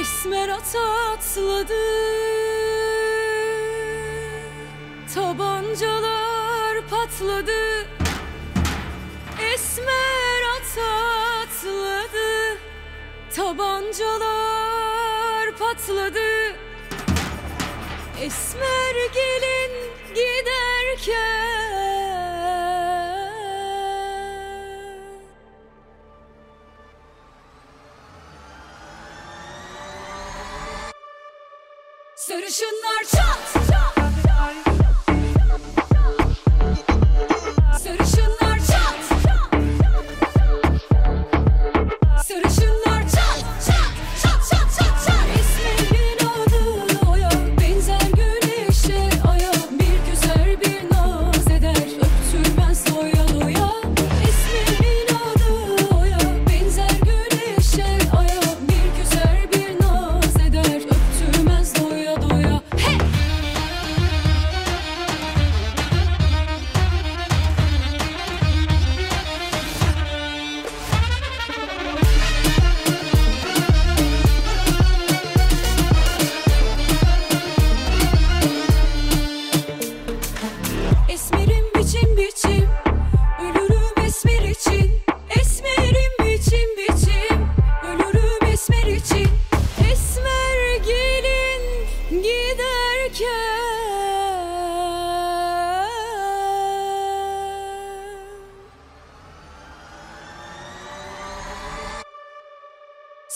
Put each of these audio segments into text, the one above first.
Esmer at atladı Tabancalar patladı. Esmer at atladı Tabancalar patladı. Esmer gelin giderken Sarışınlar çat çat.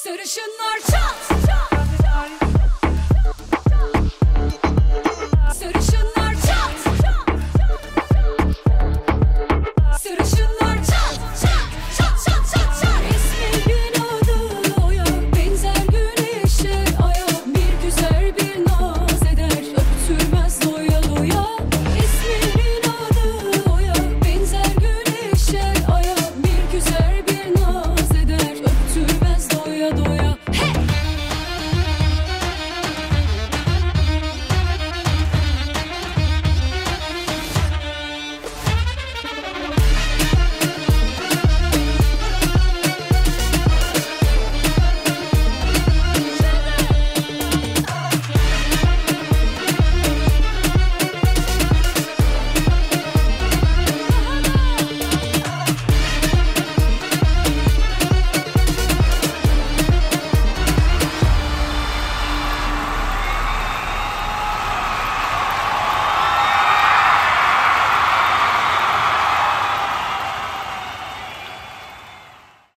Sarışınlar çat!